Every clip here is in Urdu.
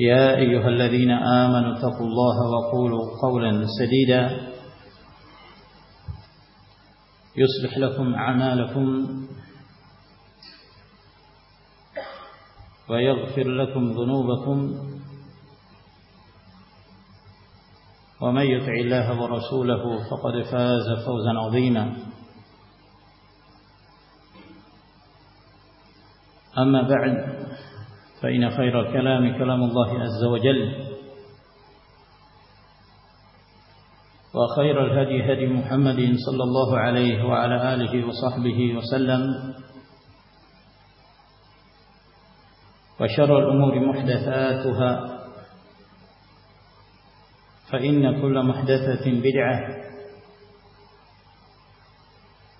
يا أيها الذين آمنوا تقوا الله وقولوا قولا سديدا يصلح لكم عمالكم ويغفر لكم ذنوبكم ومن يطع الله ورسوله فقد فاز فوزا عظيما أما بعد فإن خير الكلام كلام الله عز وجل وخير الهدي هدي محمد صلى الله عليه وعلى آله وصحبه وسلم وشر الأمور محدثاتها فإن كل محدثة بدعة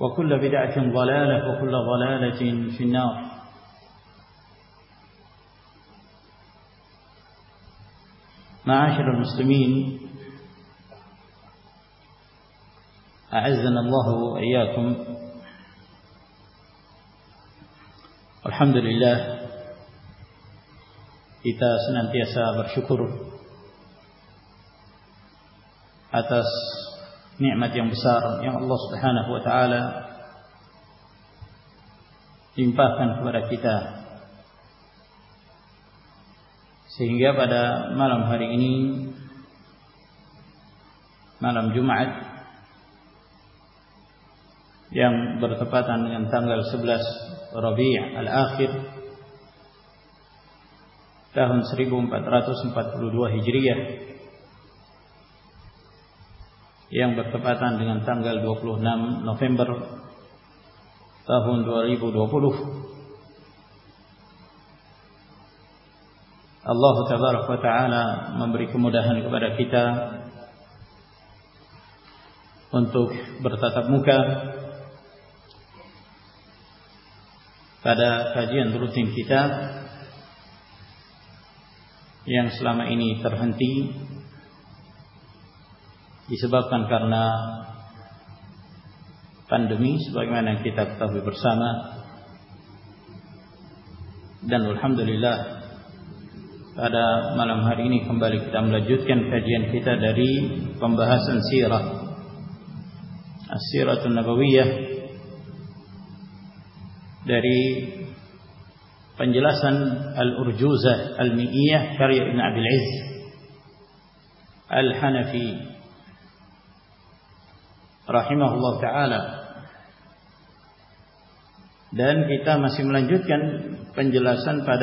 وكل بدعة ضلالة وكل ضلالة في النار معاشر المسلمين أعزنا الله وإياكم الحمد لله kita senantiasa bersyukur atas nikmat yang besar yang Allah Subhanahu wa taala limpahkan kepada kita سہیا بادا مرم ہاریم جما یم برقا تاندان تانگل سبلاس روی اللہ آخر تاہم شری گوم پات رات پاتوجری ایم برقا تانگن تانگل بکلو نام نفیمبر تاہم پلو اللہ تعالیٰ ممرک مدہن رکھا انتوکھ برتا تبا کا جی اندر کتا یہ سلام انہتی کرنا پنڈمیتا کتاب پرسانا دن الحمد للہ ملم ہرینی خمبر جتن پیتا ڈری پمب ہسن سیر ڈرن پیتا مسیم جتن پنجلا سن پد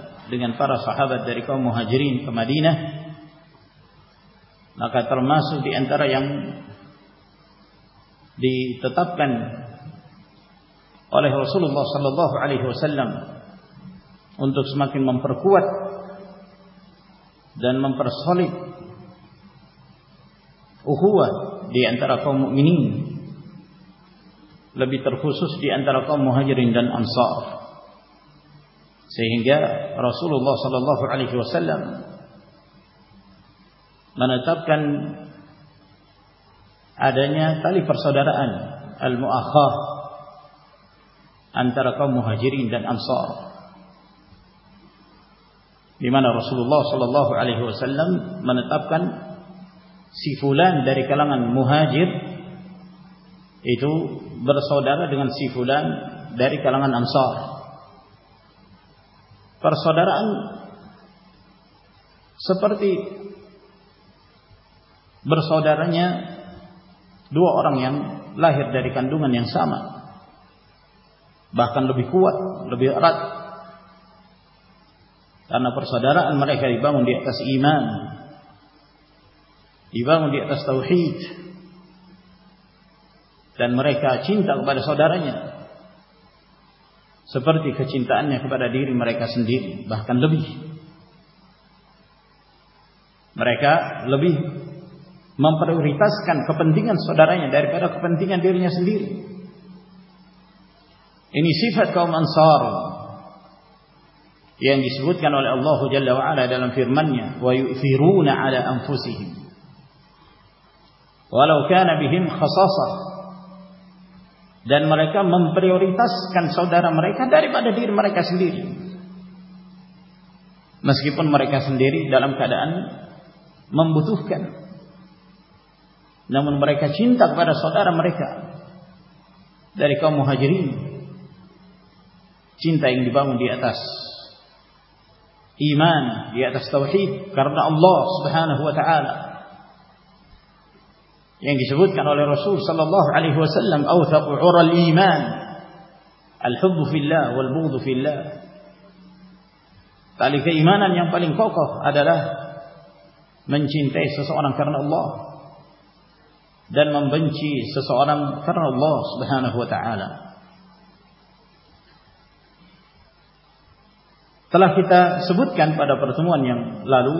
انر سہدم حاضرین تو مدین نقطر معرکن سلم انسمتی مم پر قوتر اہوت دی انتر منی لبیتر خوس دی انتر کا محجرین ڈن انسار علم رس اللہ در کلنگ داری پر سو در ستی برسا در درمیاں لاہر داری دوں سامان باقاً لبھی کو بھی آردر سدر کا باڈی کا سو ہی مرکن بار سو در سپرتی چنتا ان کا سن مرے کا منسوار والا دن مرک مم پریورن تسارمیر بن مرے کا سن دری دل کام بتفا نہ بن مرے کا چنتا سدارم ریک داری کا مہاجرین چنتا اندر ایمانکس سورم کر سب پڑ پر تم ان لالو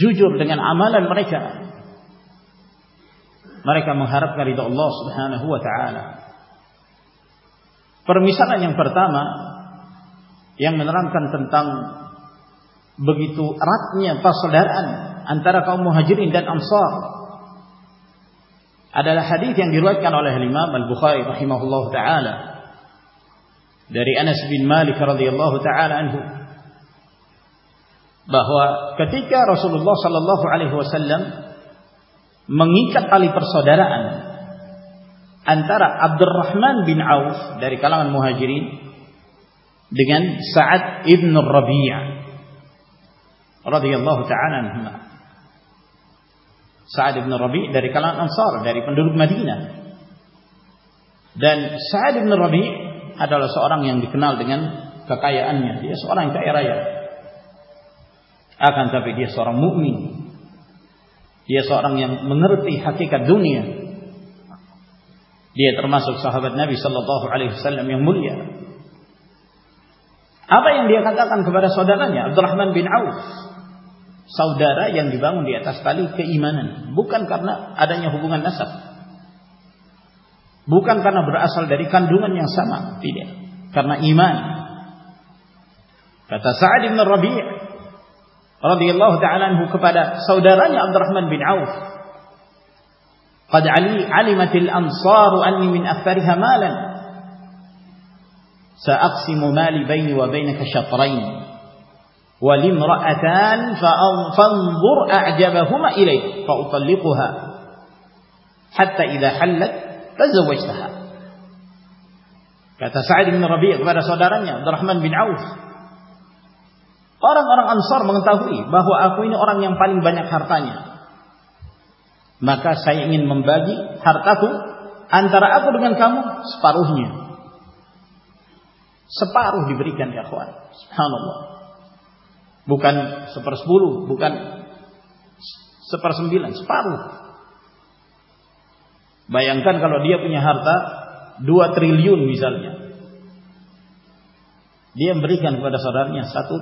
جی جب لیں آم بڑے چاہیے پر مشن پڑتا سلو ہاجری سویدا بوائے دہری انس بی بہوا کارسل منگی کا تعلیم رحمان دیکن ربھی اللہ ربھی کالمن ربھی سو اور آن کام می سو ری کا درخت سعودی عرب یا سمان بکن کرنا سار radhiyallahu ta'ala anhu kepada saudaranya Abdurrahman bin Auf Qad ali alimatil ansar anni min athariha malan sa'aqsimu mali bayni wa baynaka shatrayn wa limra'atan fa fanzur a'jabahuma ilayk fa utalliquha hatta idha halat tazawwajtaha kata sa'id bin rabi' kepada saudaranya Abdurrahman bin Auf Aurang اور سور منگتا ہوئی بہت آئی اور پال بائیا ہارتا مرک سائن ممبا گارتا کون درا کر سپارو سپارو ہی بری بکانس برکانی بائکنگ ہارتا ڈوا تریل میں دے بریک ساتھ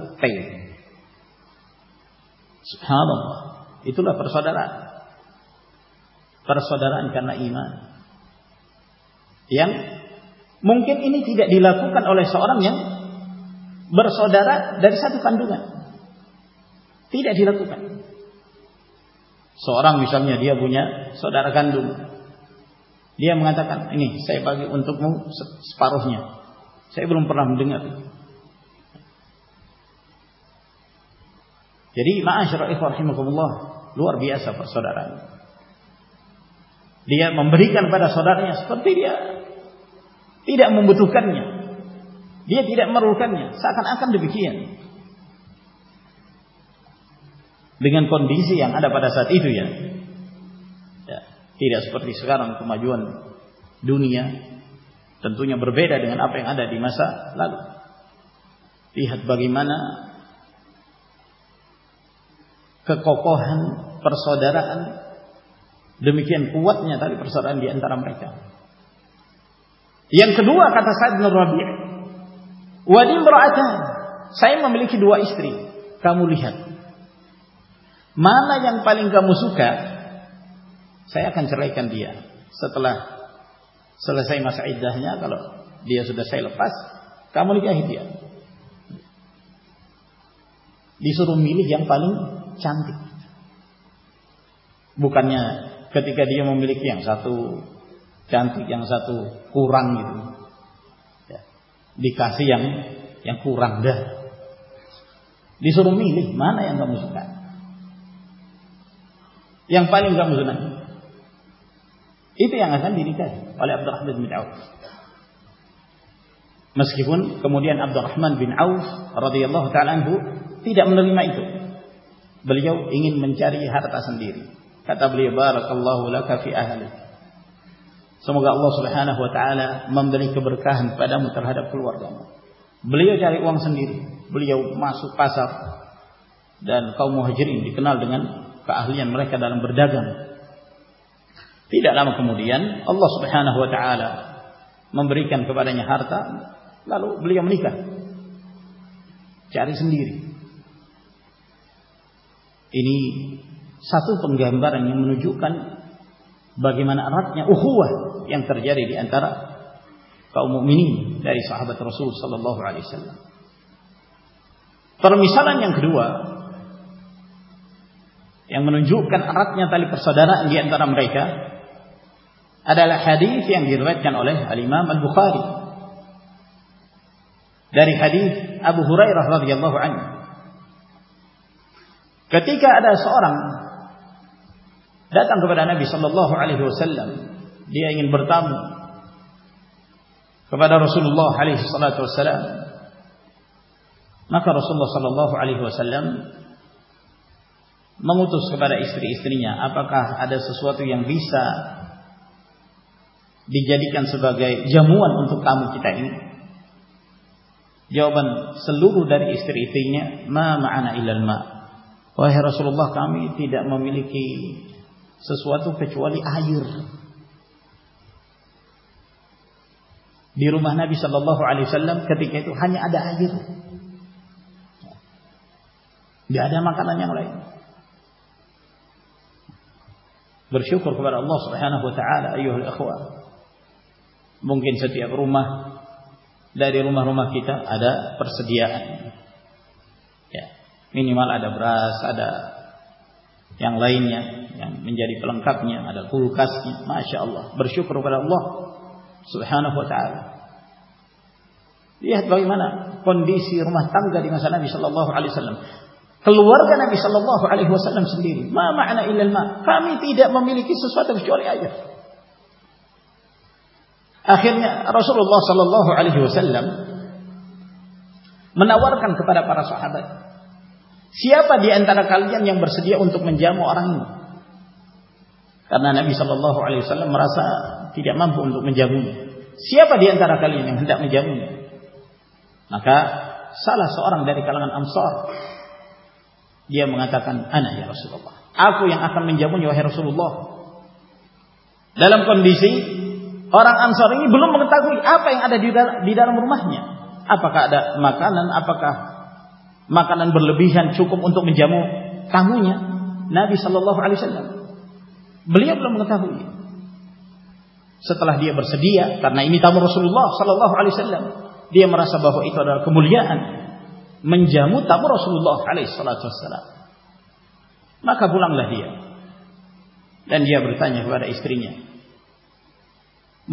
ہاں بہت اتنا پرسو درس وقت گمکی تری سرام کانڈو تین ڈھی سام سڈر کاندو دے مت ان کو پاروا سب برم پڑھا جی ماں ملو لو اور سدار مارکرنی سا کھانا بھی کنگن کن دیما جونی تو آدادی ما لو با گیمانا کونسود اوادیم سائن مملکا استری کملی مانا یا پالن کا مسو کا سایہ کھان چلائی ستلا سی ماسائن دیا سال کملی ملی گیم پالن بکنیا کتی کا دیا ممکی چاندی کی نا مسکا یا مجھے یہ تو ابد الرحمد مسکی بول کموڈیا ابدمن بھو تی جی مہیت beliau ingin mencari harta sendiri kata beliau barakallahu laka fi ahli semoga Allah subhanahu wa ta'ala memberi keberkahan padamu terhadap keluargamu beliau cari uang sendiri beliau masuk pasar dan kaum muhajirin dikenal dengan keahlian mereka dalam berdagang tidak lama kemudian Allah subhanahu wa ta'ala memberikan kepadanya harta lalu beliau menikah cari sendiri انی سس گہم بار منج بگی من آرٹ اہوا جاری گیم منی داری سہد رسول سلو بہرس مثال آن خروا نجر آگے اندرام ریکا ادا لے خدیس گرو حلیم بخار داری خدیس ابو ہو رہا حراد گیل بہر کتک دے انتما رسول رسل مسائل اسرے اسریواطیم بیسا دی جان سب جمعن دیو لو ڈر اسے ماں ارن سربا کا میتی مملکی سسو تو روس علی سلامتی کا نا جائے برشو خبر ہوتا آدھا ہوا مکین چی اب روا داری روا روا کی آدھا پرس دیا برا سادا یا پلنگ اللہ برش کروگر لوگ آخر میں سل پارا پارا سواد سیا پادیاں اندیا اندر جامن کرنا سب جام سیا پادیاں ہندیا میں جام سال سو اور داری کا لم سو دے بنوس بن میں جامو ہیرو سو للم کن بی اور سر بل آپ دین آپ کا ماں کن بر لبھی چھت میں جامعہ نہ بھی بلیا بولے بر سب رسم لو سلالی سر لینا دیا مراسا بہت مولیا کن میں جامع تم رسول نہ کا گلام لہیا برتا اسرین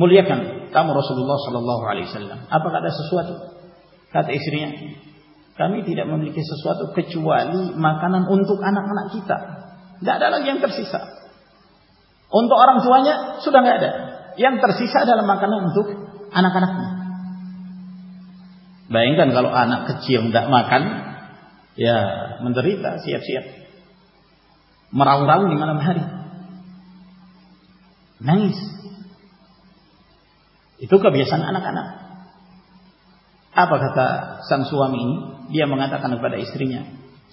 مولیا کن تم رسول آپ کا سسو آتے کتنے اسرین ہے کمیٹی ملکی سسوات کچوا لیم اندا گا جلتر سسا اندو اور سوا سوڈنگ سیسا جانا اندو آنا بائیں گے گلو کچیم گا سیا مراؤنی ملو کبھی سن کا نا آپ کھاتا سن سوام جی بناتا اسرینیا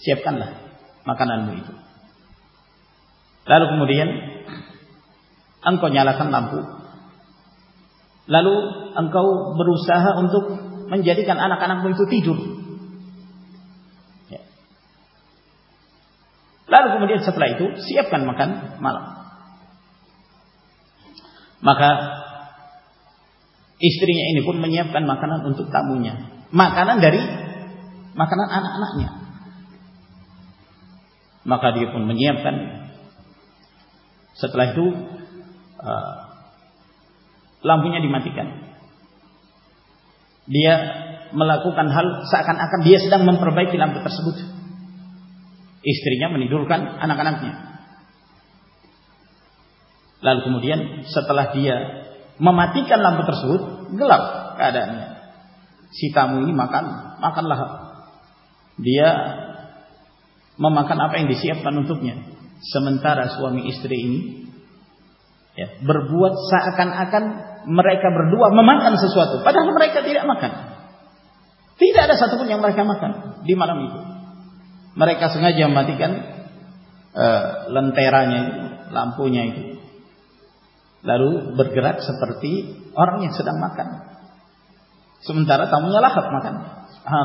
سیاب لا مکان ان مل لالو کمرے ان کو نلاقا کو لالو انکو برو سا اندیک تیز لالو کمر سپلائی سیاب کن مقری منتقل ماں ڈری مق من ستلا ہمپو دیا ملا کو دیا سدا من پر بھائی لمپر سبوت استری ہن کا لال قمدیاں ستلا دیا مماطر سبوت گلاب سیتا مہی مکان لہا مما کھان آپ دے سی آپ کا سمن ترا سوامی استری سب کانکن کا بربوا مما کسو دے آم تین سات کو جمع کیا مرم کا سنگھا جمعے گن تیرا نہیں لمپو لڑو برگر سپرتی اور سن سمن ترا تمہیں ہاں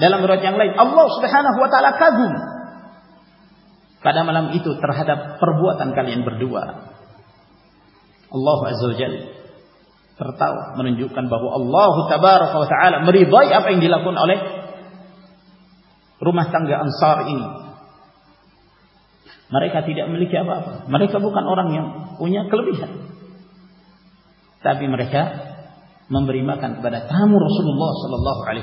دلم رو جانا سو تعلم اتو ترخا پربو آن کا لرڈ آپ اللہ مل جات بابو اللہ روم تم گیا انسار مارکیٹ ملک مرکب اور کلچا ممبر لس گاڑی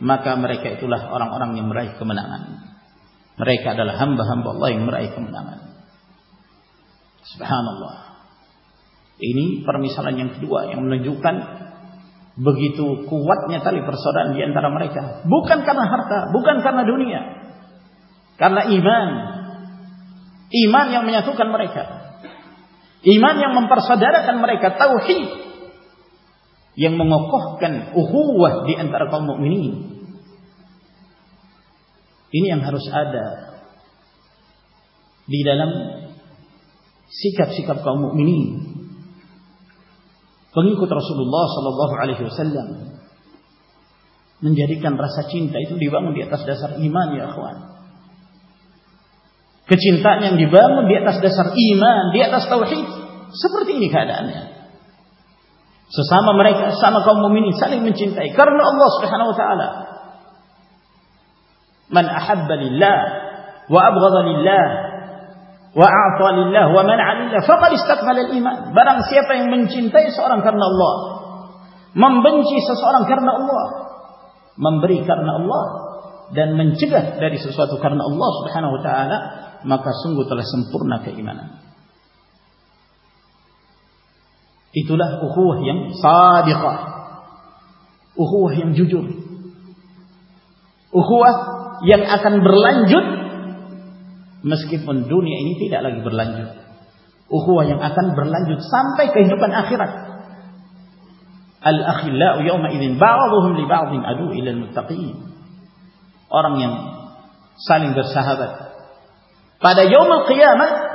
مقام رکھا اور مرائی کو لہم بہ ہم بولا مرائی کو مساجا جان بگی تو وجہ پرائی کا بکن کا ہارتا بکن کر دھنیا کل ایمن ایمان کوئی کا ایمان پرساد کا تا کچھ یہ منگو کخوار کو اوک منی اندر سیکپ سیکب کا موقع منی کمی کو سب لو سلو گا سل نن جی کم راسا سچن تعت دیب انسد سر ایمان کچن تک نہیں بنیا سر ایمان بھی تستا وی سب لکھا دیں کرنا چورن کرنا بنچی سس اور کرنا مم بری کرنا سو کرنا سوانا مقصوصہ جہن برلانجت مسک بنیا برلانجت اہواقن برلا جت سمے کہ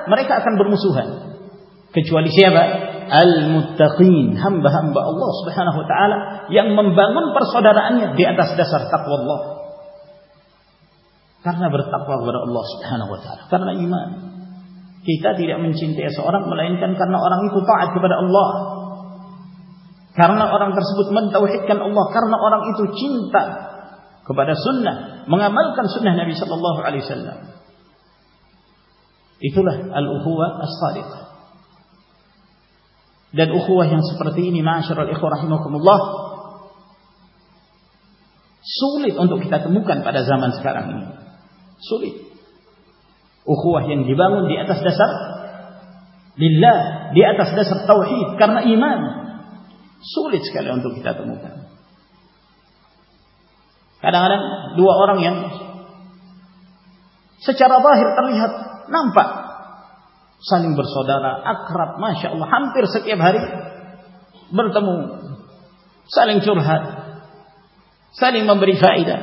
مرکن بر مسو ہے کچولی کرنا کرنا کرنا اور دین اخوتی اندو کتاب کرنا ایمان سولیچ کرتا تو چارا باہر نام پ سالنگ بر سودارا آخراتما شوہن پیڑ سکے بھاری برتم سالنگ سالنگ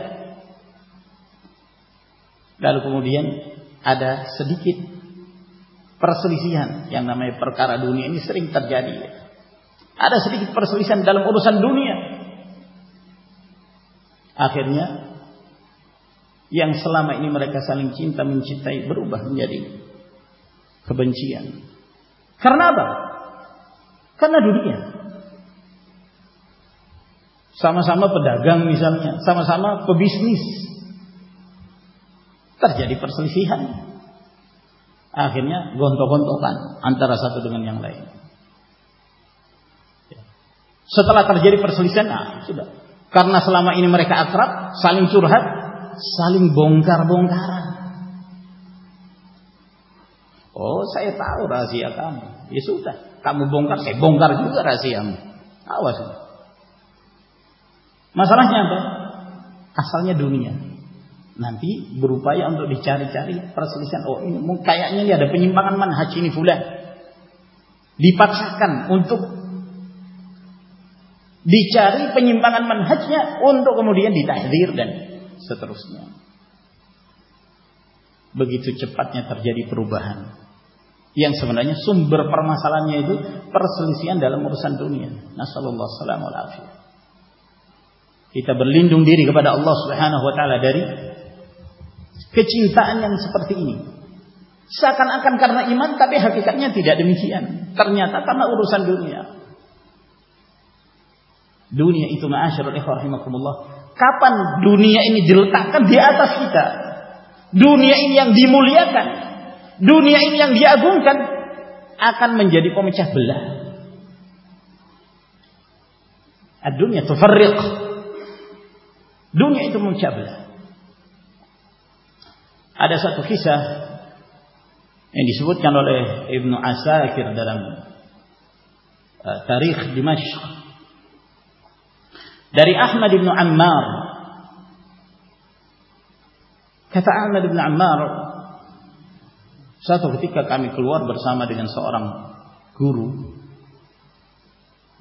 ڈال کو میم آد ست پرسن یا نام پرکارا ڈونی سل جاری پرسوی سن ڈال پور سن ڈونیا آخریا یا سلام کا سالنگ چنتا من چنتا برابر جاری بنچی کرسنگ انترا سا سترہ ترجیح پرسنگ کرنا سلام علی میرے خیال اطراف سالم چورح سالم بنگار بنگار بنگار سب بنگارے دنیا نتی بروپائی اندر قائد پنیم بنانے پنیم بنانا اندھینٹ دیر دیں سترس میں بگی تو چپاتی پروبر ہیں Yang sebenarnya sumber permasalahannya itu perselisihan dalam urusan dunia. Nasallallahu alaihi wasallam. Kita berlindung diri kepada Allah Subhanahu wa taala dari kecintaan yang seperti ini. Seakan-akan karena iman tapi hakikatnya tidak demikian. Ternyata karena urusan dunia. Dunia itu ma'asyarul ikhwah rahimakumullah. Kapan dunia ini diletakkan di atas kita? Dunia ini yang dimuliakan دنیا دوں گی کو چاپلا دنیا تو فرق دنیا تو مچلا آدھا تو کسا سب چاند ہے آسا کردار تاریخ داری آسم آنمارسا دبار ساتھ کا کمی کلوات برسام سرام گرو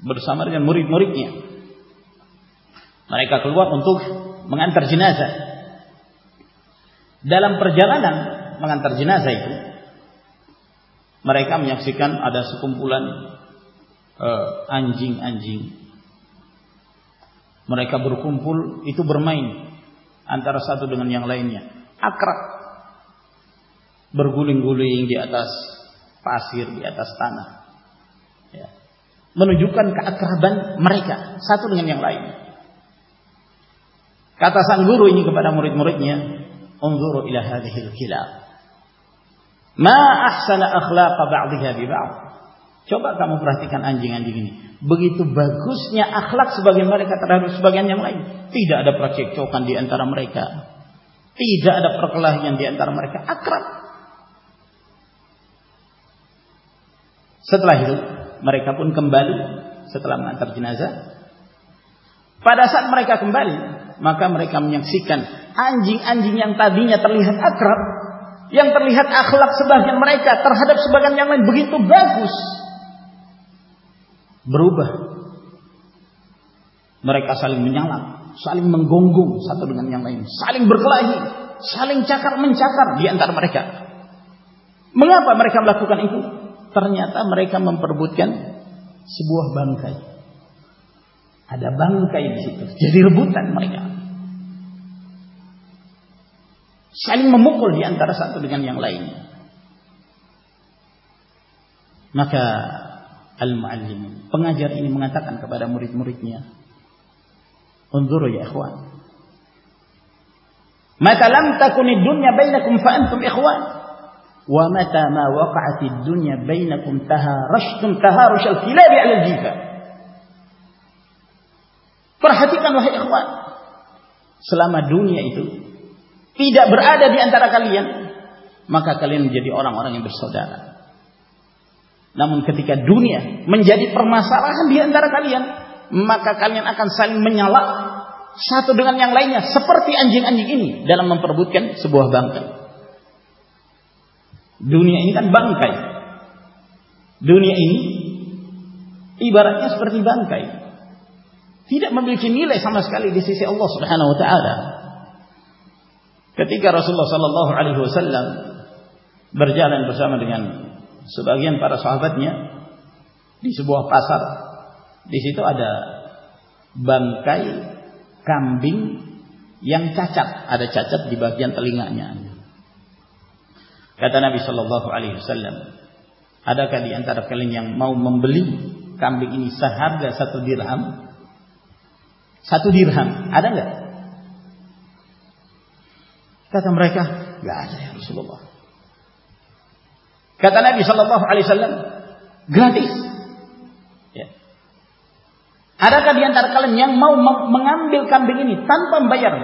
برسام مرکز مور کی کلوات کو جنہ سائ ڈالم پر جلا گانا جن سی مرکسی آدھا سکون فلن آنجن آن جرائک پھول اتو برمائی اینترا سات یا برگل گولس پاس گی آداسان دکھا بن مرکنگ کا تا سا انگور نہیں مرج مرجیے انگرو لہر چل سان اخلا پا دھیرا چو گا چاہیے آنجی آنجی بگی تو بہت اخلاق سے بگی مرکز بگیاں تی دھاچے چوکی مرکلا مرک ساترا ہلو مرکن پاس مرکم بیل ماں کا مرک منجن تو سال میں سال گم گم سات برقرار سا کرم لکھو مر پربوتر بن مرجی مکینسات لائی جاتی میں پیرا مرچ مرچ میں اندر میں تک میں بجے ومتى ما وقعت الدنيا بينكم تهارشتم تهارش الكلاب على الجيفة perhatikan wahai ikhwan selama dunia itu tidak berada di antara kalian maka kalian menjadi orang-orang yang bersaudara namun ketika dunia menjadi permasalahan di antara kalian maka kalian akan saling menyalah satu dengan yang lainnya seperti anjing-anjing ini dalam memperebutkan sebuah bangkai دنیا ان دنیا کیس پر تین مبنی چین سمجھ کے کتکار رسول سر لیں برچارن برسا لیکن سہوادیں بہت سارے چاچاد دیبا تھی صحلیم آد کا دھیان بی سل علی سلام گیان تم Bijar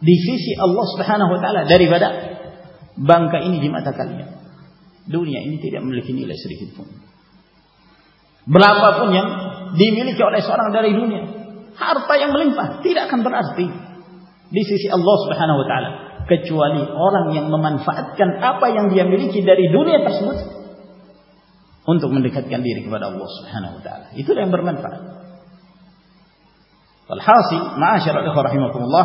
di sisi Allah Subhanahu wa taala daripada bangka ini di mata kalian. Dunia ini tidak memiliki nilai sedikit pun. Berapapun yang dimiliki oleh seorang dari dunia, harta yang melimpah tidak akan berarti di sisi Allah Subhanahu wa taala kecuali orang yang memanfaatkan apa yang dia miliki dari dunia tersebut untuk mendekatkan diri kepada Allah Subhanahu wa taala. Itulah yang bermanfaat. Walhasil, ma'asyiral ikhwah rahimakumullah,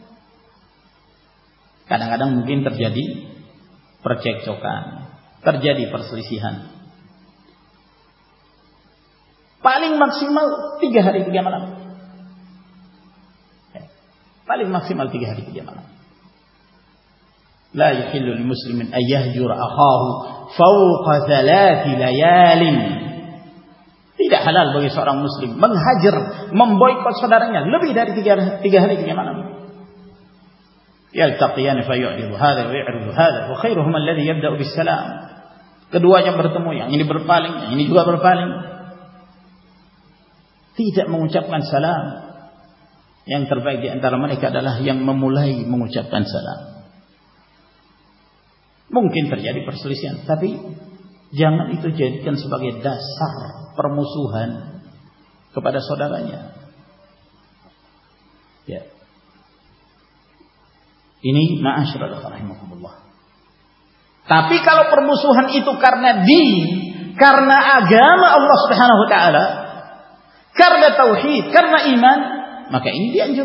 پرچوسی مل تک میڈم پالنگ مخسیم تک ہری گیا میڈم ہے میڈم يلتقيان فيعرض هذا ويعرض هذا وخيرهما الذي يبدا بالسلام keduanya bertemu yang ini berpaling yang ini juga berpaling tidak mengucapkan salam yang terbaik di antara mereka adalah yang memulai mengucapkan salam mungkin terjadi perselisihan tapi jangan itu jadikan sebagai dasar permusuhan kepada saudaranya ya yeah. تپی کا مسن السینا کرو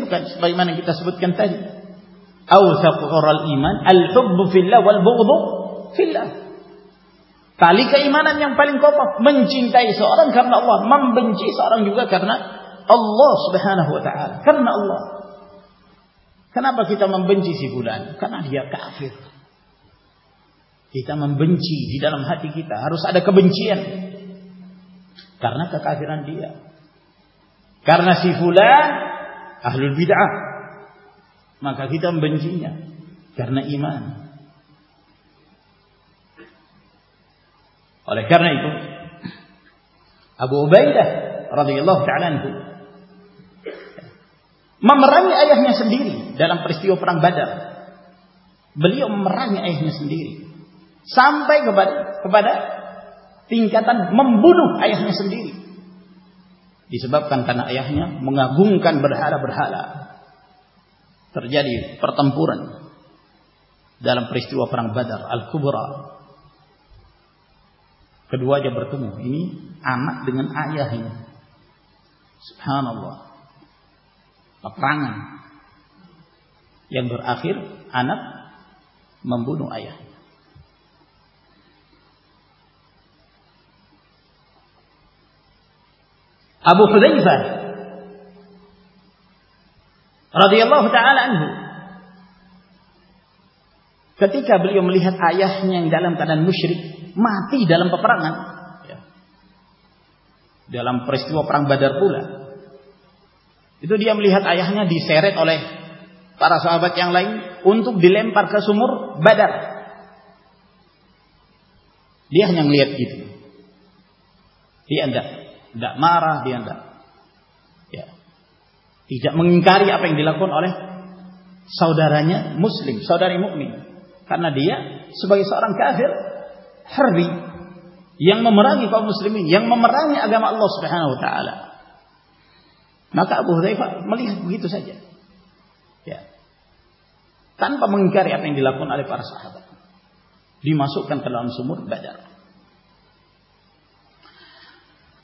کریتا سب بک تعلیم کو کرنا کام کا کرنا ایمان اور ممران آئیے سمندھی افراد بدر بلی رنگ آئی سام تین سمدھی بن آیا بنیا گانہ جی پرتم پورن درم پریشتی افراد بدر الخبر کلوا جب آئیں آخر آنا منگو نو اب خدا سر کٹکا بریم لا سنیا جلم کرسری مع تی جلم بترانست بجر پولا لے ہاں سرد آلے پارا سواب لائی ان پارک سمر بے در دنیا لےتی سو رسلیم سواری مسلم ابھی لسٹ ناق اب ملکی آپ دلپن السوار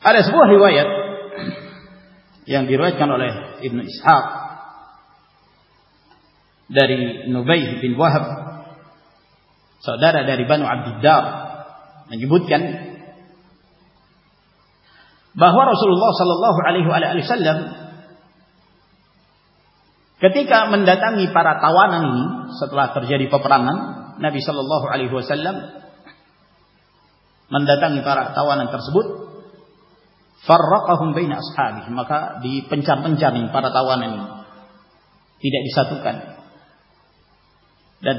ارے سب حوال گنال داری نو گئی داری بنوا بدا جی بہوار وسول اللہ سال ن سل علی وسلم پارا تاوان کر سبت سر ری نقا پنچان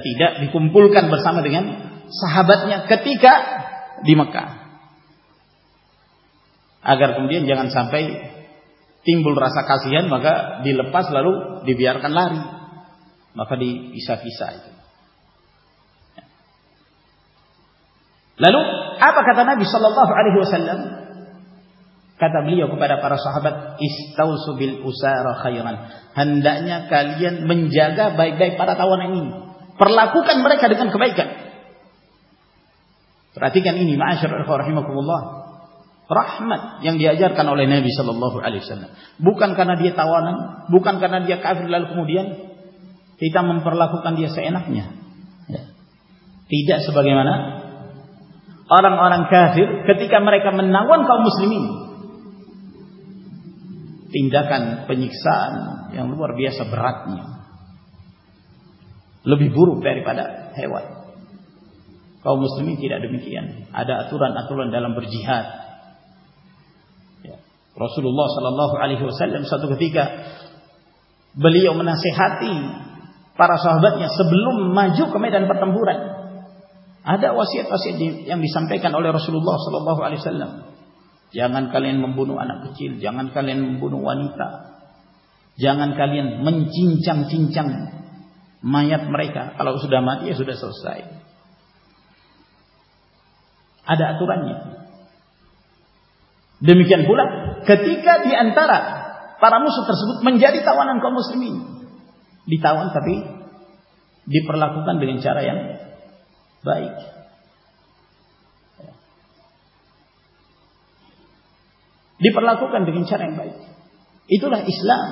تیار پول گاہبت کتی کا اگر تم دن جگہ سام تنگ بل راسا سیارے را ہمارے نیب علی بکن کا دے تاوان بکن کر دیا کافی لال کھمیا تھی تمام پلاخ تیار سے بھائی آرام آرنگ کتکن کاؤ مسلم پنجا کن پنجاب رات لبھی برو پیر کاؤ مسلم چیزیں آج بر جات رسل اللہ صحیح ساتھ خط کا بلو میں سے ہاتھی پارا سو سبل ماں جھوک میں تمام بور آدھا سمپے رسل اللہ سلسلے جاگان کالین مم بنوان جاگان کالین بنوان جاگان کالینت مر کا تور انترا پرامر سوت منجیتا پر بھی پر لکھو کنڈنچ رہ اسلام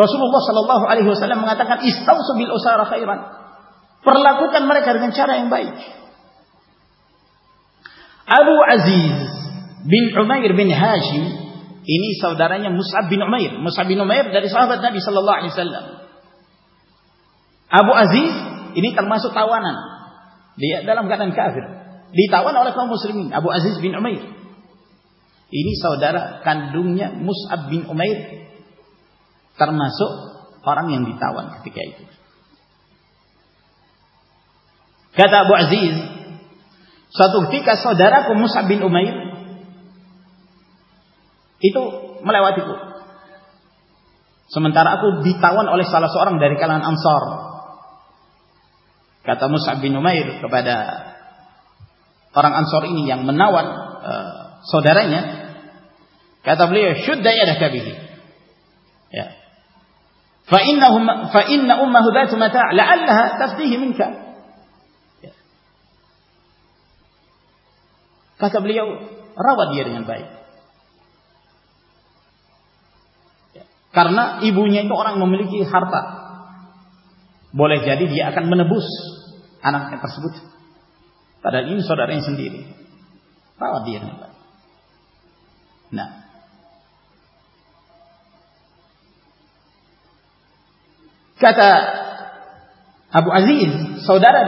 رسوم صلی اللہ علیہ منگاتا استعمال پر لا کون مربین چار بائک ابو عزیز زیز ترماسو تاوان دل کراوان مسلم ابو عزیز بن امیر انی سودارہ ڈوم امیر ترماسو فارمن بھی تاوان کرزیز ستختی کا سودرا کو مساپن امیر یہ تو ملتی سمندر آپ کونسور سدیر بھائی کرنا یہ بو نہیں مملکی ہارتا بولے بوس ہر سو ریٹ اب عزیز سودارا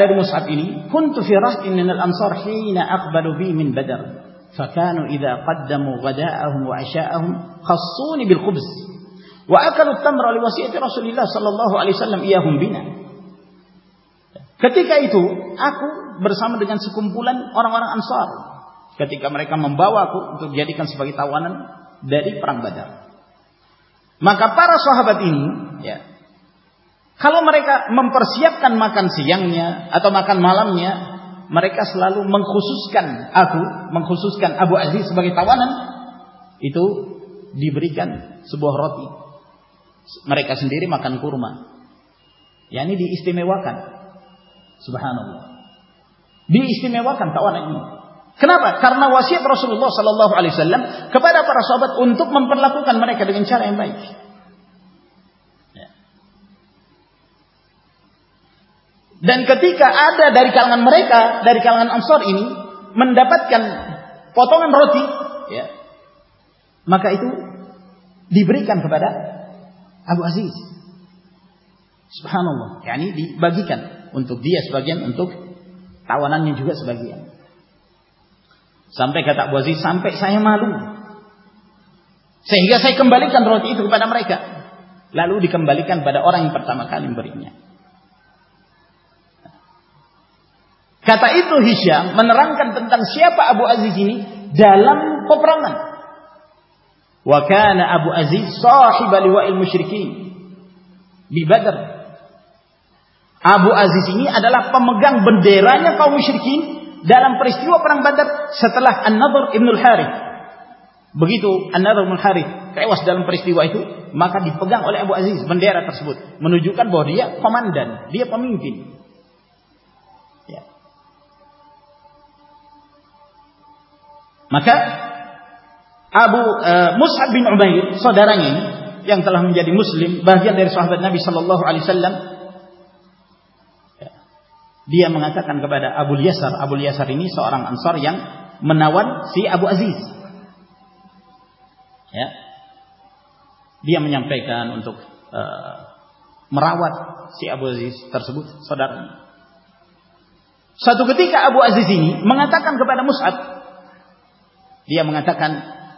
مالم کا سلال بگیتا نت ڈیبری کنتی دیر معنی پلکتی بری سمپے سمپے سائنگ سی کو بالکل بار لالو ریکم بالکل اور پتما لمجیے کتا ہسیاں آبو ازیزی آدال بندے کام پارستی بگی تو ہاں ریا مساک بھی سداران صلی اللہ علی سلام دیا منا کے بارے ابویاسر ابولیسر سارسر سی ابو ازیزانزیز سدار مساد م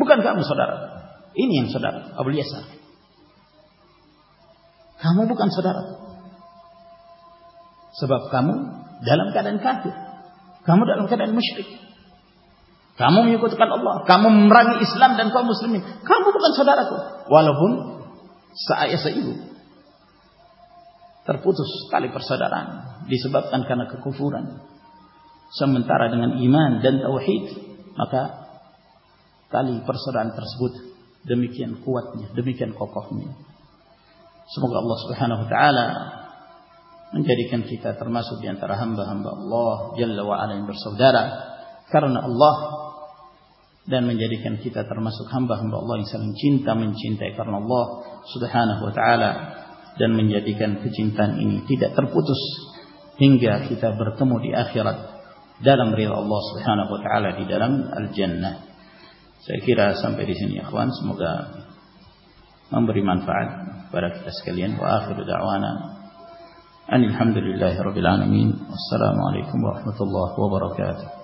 بکان کام سدارم دن کام کام کو سدار والا تر پو تو پر سدارا جی چنتا برتموٹیم ریلان ہوتا اخوانس مغا امبریمان پاک برقلی واخر جوانہ الحمد اللہ رب العمین السلام علیکم ورحمۃ اللہ وبرکاتہ